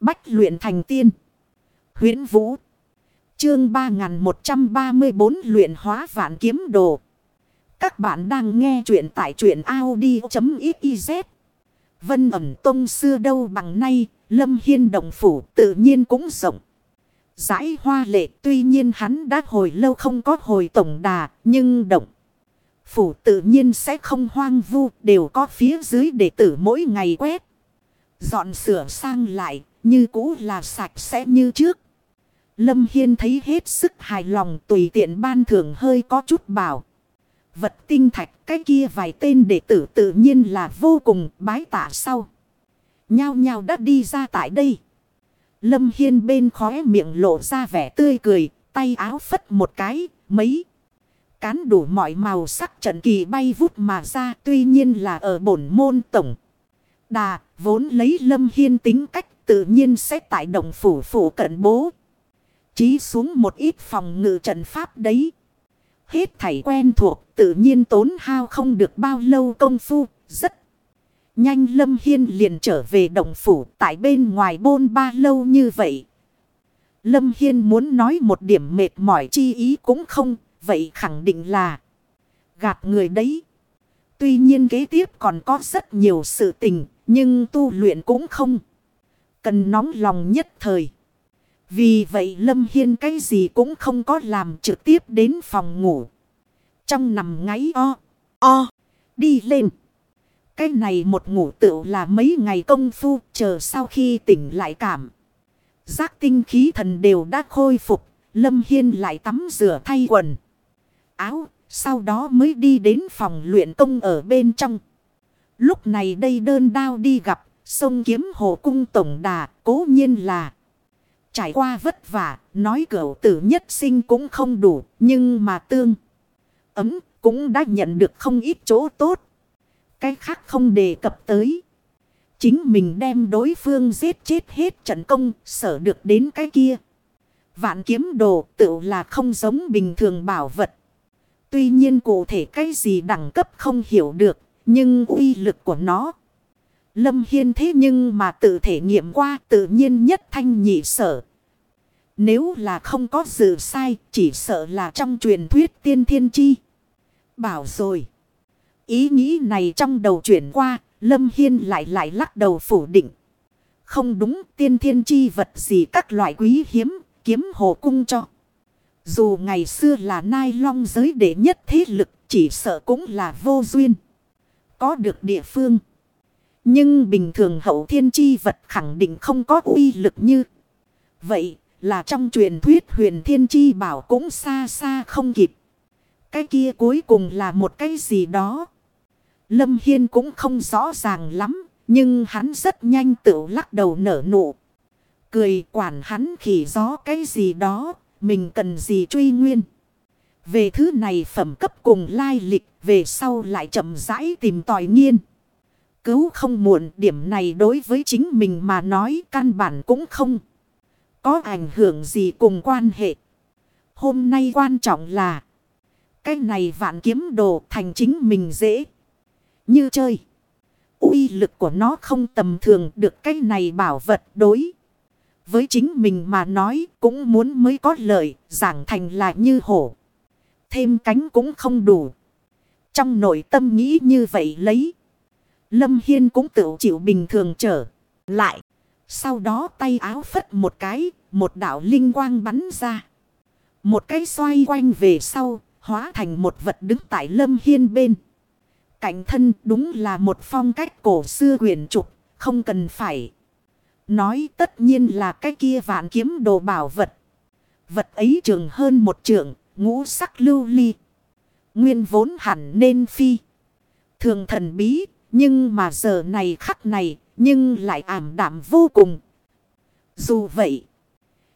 Bách luyện thành tiên. huyễn Vũ. Chương 3134 luyện hóa vạn kiếm đồ. Các bạn đang nghe truyện tại truyện Audi.xyz. Vân ẩm tông xưa đâu bằng nay, lâm hiên động phủ tự nhiên cũng rộng. Giải hoa lệ tuy nhiên hắn đã hồi lâu không có hồi tổng đà, nhưng động. Phủ tự nhiên sẽ không hoang vu, đều có phía dưới đệ tử mỗi ngày quét. Dọn sửa sang lại, như cũ là sạch sẽ như trước. Lâm Hiên thấy hết sức hài lòng tùy tiện ban thưởng hơi có chút bảo. Vật tinh thạch cái kia vài tên đệ tử tự nhiên là vô cùng bái tạ sau. Nhao nhao đã đi ra tại đây. Lâm Hiên bên khóe miệng lộ ra vẻ tươi cười, tay áo phất một cái, mấy. Cán đủ mọi màu sắc trận kỳ bay vút mà ra tuy nhiên là ở bổn môn tổng. Đà, vốn lấy Lâm Hiên tính cách tự nhiên sẽ tại động phủ phủ cận bố. Chí xuống một ít phòng ngự trận pháp đấy. Hết thảy quen thuộc tự nhiên tốn hao không được bao lâu công phu, rất nhanh Lâm Hiên liền trở về động phủ tại bên ngoài bôn ba lâu như vậy. Lâm Hiên muốn nói một điểm mệt mỏi chi ý cũng không, vậy khẳng định là gạt người đấy. Tuy nhiên kế tiếp còn có rất nhiều sự tình, nhưng tu luyện cũng không. Cần nóng lòng nhất thời. Vì vậy Lâm Hiên cái gì cũng không có làm trực tiếp đến phòng ngủ. Trong nằm ngáy o, o, đi lên. Cái này một ngủ tựu là mấy ngày công phu chờ sau khi tỉnh lại cảm. Giác tinh khí thần đều đã khôi phục. Lâm Hiên lại tắm rửa thay quần. Áo. Sau đó mới đi đến phòng luyện công ở bên trong. Lúc này đây đơn đao đi gặp. Sông kiếm hồ cung tổng đà. Cố nhiên là. Trải qua vất vả. Nói cửu tử nhất sinh cũng không đủ. Nhưng mà tương. Ấm cũng đã nhận được không ít chỗ tốt. Cái khác không đề cập tới. Chính mình đem đối phương giết chết hết trận công sở được đến cái kia. Vạn kiếm đồ tự là không giống bình thường bảo vật. Tuy nhiên cụ thể cái gì đẳng cấp không hiểu được. Nhưng uy lực của nó. Lâm Hiên thế nhưng mà tự thể nghiệm qua tự nhiên nhất thanh nhị sở. Nếu là không có dự sai chỉ sợ là trong truyền thuyết tiên thiên chi. Bảo rồi. Ý nghĩ này trong đầu chuyển qua, Lâm Hiên lại lại lắc đầu phủ định. Không đúng tiên thiên chi vật gì các loại quý hiếm, kiếm hồ cung cho. Dù ngày xưa là nai long giới đệ nhất thế lực, chỉ sợ cũng là vô duyên. Có được địa phương. Nhưng bình thường hậu thiên chi vật khẳng định không có uy lực như. Vậy là trong truyền thuyết huyền thiên chi bảo cũng xa xa không kịp. Cái kia cuối cùng là một cái gì đó. Lâm Hiên cũng không rõ ràng lắm. Nhưng hắn rất nhanh tự lắc đầu nở nụ. Cười quản hắn khỉ gió cái gì đó. Mình cần gì truy nguyên. Về thứ này phẩm cấp cùng lai lịch. Về sau lại chậm rãi tìm tòi nghiên. Cứu không muộn điểm này đối với chính mình mà nói căn bản cũng không. Có ảnh hưởng gì cùng quan hệ. Hôm nay quan trọng là. Cái này vạn kiếm đồ thành chính mình dễ. Như chơi. uy lực của nó không tầm thường được cái này bảo vật đối. Với chính mình mà nói cũng muốn mới có lợi. Giảng thành lại như hổ. Thêm cánh cũng không đủ. Trong nội tâm nghĩ như vậy lấy. Lâm Hiên cũng tự chịu bình thường trở lại. Sau đó tay áo phất một cái. Một đảo linh quang bắn ra. Một cái xoay quanh về sau. Hóa thành một vật đứng tại Lâm Hiên bên. Cạnh thân đúng là một phong cách cổ xưa huyền trục. Không cần phải. Nói tất nhiên là cái kia vạn kiếm đồ bảo vật. Vật ấy trường hơn một trượng. Ngũ sắc lưu ly. Nguyên vốn hẳn nên phi. Thường thần bí. Nhưng mà giờ này khắc này. Nhưng lại ảm đạm vô cùng. Dù vậy.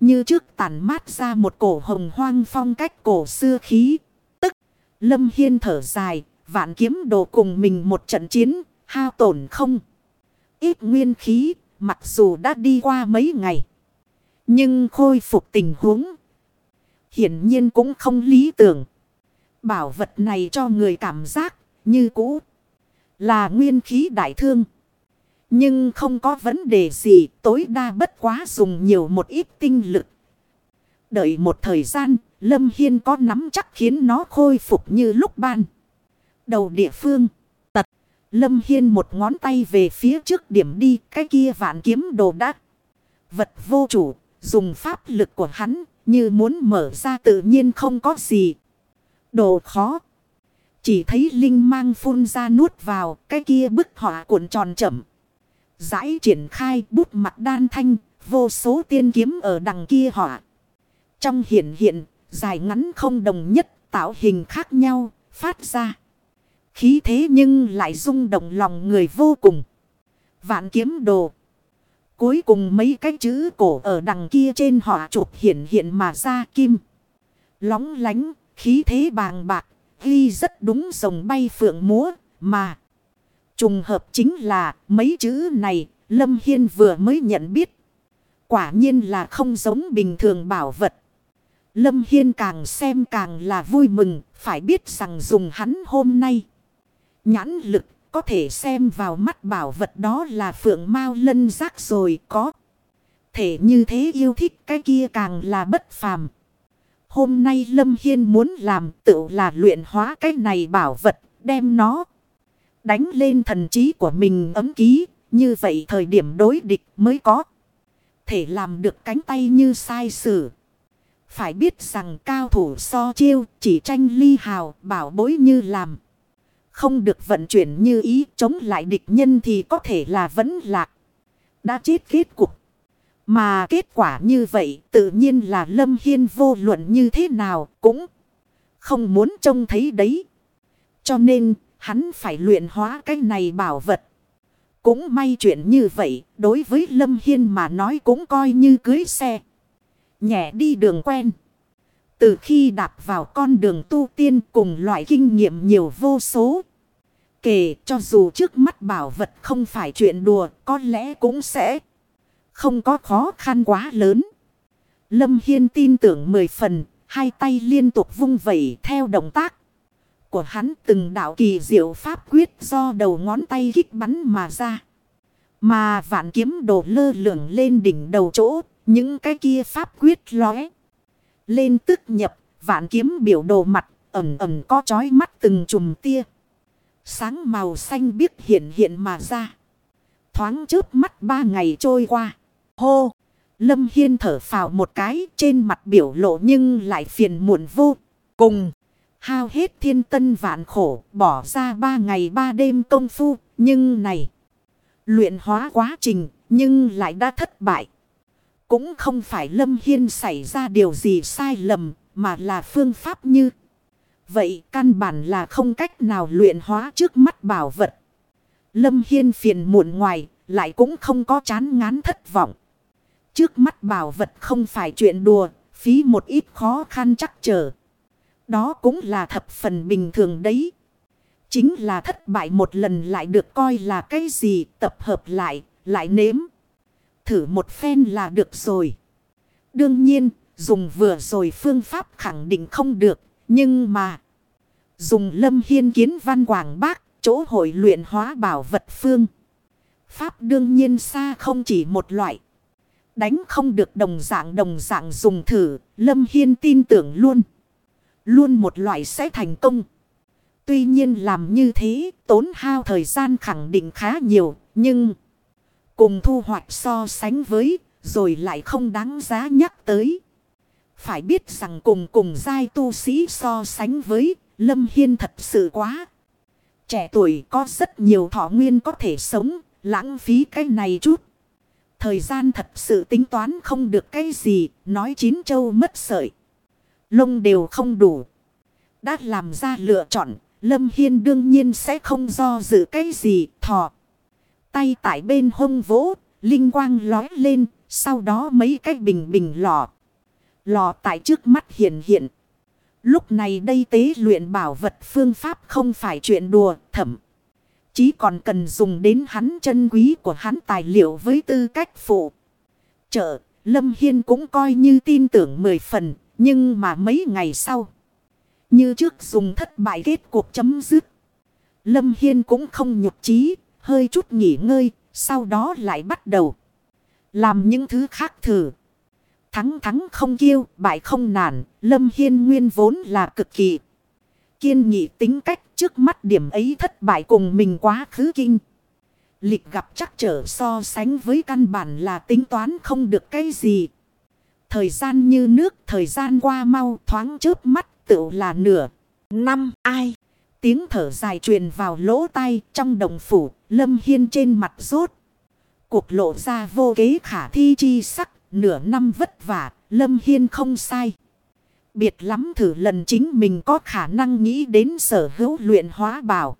Như trước tàn mát ra một cổ hồng hoang phong cách cổ xưa khí. Tức. Lâm Hiên thở dài. Vạn kiếm đồ cùng mình một trận chiến, hao tổn không. Ít nguyên khí, mặc dù đã đi qua mấy ngày. Nhưng khôi phục tình huống. Hiển nhiên cũng không lý tưởng. Bảo vật này cho người cảm giác như cũ. Là nguyên khí đại thương. Nhưng không có vấn đề gì, tối đa bất quá dùng nhiều một ít tinh lực. Đợi một thời gian, Lâm Hiên có nắm chắc khiến nó khôi phục như lúc ban. Đầu địa phương, tật. Lâm Hiên một ngón tay về phía trước điểm đi, cái kia vạn kiếm đồ đắc. Vật vô chủ, dùng pháp lực của hắn, như muốn mở ra tự nhiên không có gì. Đồ khó. Chỉ thấy linh mang phun ra nuốt vào, cái kia bức họa cuộn tròn chậm. Giải triển khai bút mặt đan thanh, vô số tiên kiếm ở đằng kia họa. Trong hiện hiện, dài ngắn không đồng nhất, tạo hình khác nhau, phát ra. Khí thế nhưng lại rung động lòng người vô cùng. Vạn kiếm đồ. Cuối cùng mấy cái chữ cổ ở đằng kia trên họa chụp hiện hiện mà ra kim. Lóng lánh, khí thế bàng bạc, ghi rất đúng rồng bay phượng múa, mà. Trùng hợp chính là mấy chữ này, Lâm Hiên vừa mới nhận biết. Quả nhiên là không giống bình thường bảo vật. Lâm Hiên càng xem càng là vui mừng, phải biết rằng dùng hắn hôm nay. Nhãn lực có thể xem vào mắt bảo vật đó là phượng mao lân giác rồi có. Thể như thế yêu thích cái kia càng là bất phàm. Hôm nay Lâm Hiên muốn làm tự là luyện hóa cái này bảo vật, đem nó đánh lên thần trí của mình ấm ký. Như vậy thời điểm đối địch mới có thể làm được cánh tay như sai sử. Phải biết rằng cao thủ so chiêu chỉ tranh ly hào bảo bối như làm. Không được vận chuyển như ý chống lại địch nhân thì có thể là vẫn lạc. Đã chết kết cục. Mà kết quả như vậy tự nhiên là Lâm Hiên vô luận như thế nào cũng không muốn trông thấy đấy. Cho nên, hắn phải luyện hóa cái này bảo vật. Cũng may chuyện như vậy, đối với Lâm Hiên mà nói cũng coi như cưới xe. Nhẹ đi đường quen. Từ khi đạp vào con đường tu tiên cùng loại kinh nghiệm nhiều vô số. Kể cho dù trước mắt bảo vật không phải chuyện đùa, có lẽ cũng sẽ không có khó khăn quá lớn. Lâm Hiên tin tưởng mười phần, hai tay liên tục vung vẩy theo động tác. Của hắn từng đạo kỳ diệu pháp quyết do đầu ngón tay kích bắn mà ra. Mà vạn kiếm đổ lơ lửng lên đỉnh đầu chỗ, những cái kia pháp quyết lóe. Lên tức nhập, vạn kiếm biểu đồ mặt, ẩm ẩm có chói mắt từng chùm tia. Sáng màu xanh biếc hiện hiện mà ra. Thoáng trước mắt ba ngày trôi qua. Hô! Lâm Hiên thở phào một cái, trên mặt biểu lộ nhưng lại phiền muộn vô cùng. Hao hết thiên tân vạn khổ, bỏ ra ba ngày ba đêm công phu. Nhưng này! Luyện hóa quá trình, nhưng lại đã thất bại. Cũng không phải Lâm Hiên xảy ra điều gì sai lầm, mà là phương pháp như. Vậy, căn bản là không cách nào luyện hóa trước mắt bảo vật. Lâm Hiên phiền muộn ngoài, lại cũng không có chán ngán thất vọng. Trước mắt bảo vật không phải chuyện đùa, phí một ít khó khăn chắc trở. Đó cũng là thập phần bình thường đấy. Chính là thất bại một lần lại được coi là cái gì tập hợp lại, lại nếm. Thử một phen là được rồi. Đương nhiên, dùng vừa rồi phương pháp khẳng định không được, nhưng mà... Dùng lâm hiên kiến văn quảng bác, chỗ hội luyện hóa bảo vật phương. Pháp đương nhiên xa không chỉ một loại. Đánh không được đồng dạng đồng dạng dùng thử, lâm hiên tin tưởng luôn. Luôn một loại sẽ thành công. Tuy nhiên làm như thế, tốn hao thời gian khẳng định khá nhiều, nhưng... Cùng thu hoạch so sánh với, rồi lại không đáng giá nhắc tới. Phải biết rằng cùng cùng giai tu sĩ so sánh với, Lâm Hiên thật sự quá. Trẻ tuổi có rất nhiều thọ nguyên có thể sống, lãng phí cái này chút. Thời gian thật sự tính toán không được cái gì, nói chín châu mất sợi. Lông đều không đủ. Đã làm ra lựa chọn, Lâm Hiên đương nhiên sẽ không do dự cái gì thọ. Tay tại bên hông vỗ, linh quang lói lên, sau đó mấy cái bình bình lọ. Lọ tại trước mắt hiện hiện. Lúc này đây tế luyện bảo vật phương pháp không phải chuyện đùa thẩm. Chỉ còn cần dùng đến hắn chân quý của hắn tài liệu với tư cách phụ. Trợ, Lâm Hiên cũng coi như tin tưởng mười phần, nhưng mà mấy ngày sau. Như trước dùng thất bại kết cuộc chấm dứt. Lâm Hiên cũng không nhục trí, hơi chút nghỉ ngơi, Sau đó lại bắt đầu. Làm những thứ khác thử. Thắng thắng không kiêu, bại không nản. Lâm Hiên nguyên vốn là cực kỳ. Kiên nghị tính cách trước mắt điểm ấy thất bại cùng mình quá khứ kinh. Lịch gặp chắc trở so sánh với căn bản là tính toán không được cái gì. Thời gian như nước, thời gian qua mau thoáng chớp mắt tự là nửa. Năm ai? Tiếng thở dài truyền vào lỗ tai trong đồng phủ, lâm hiên trên mặt rốt. Cuộc lộ ra vô kế khả thi chi sắc, nửa năm vất vả, lâm hiên không sai. Biệt lắm thử lần chính mình có khả năng nghĩ đến sở hữu luyện hóa bảo.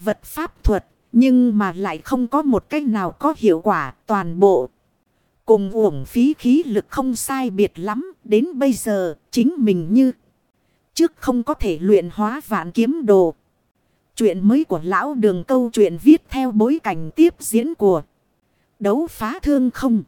Vật pháp thuật, nhưng mà lại không có một cách nào có hiệu quả toàn bộ. Cùng uổng phí khí lực không sai biệt lắm, đến bây giờ, chính mình như trước không có thể luyện hóa vạn kiếm đồ. Chuyện mới của lão đường câu chuyện viết theo bối cảnh tiếp diễn của đấu phá thương không.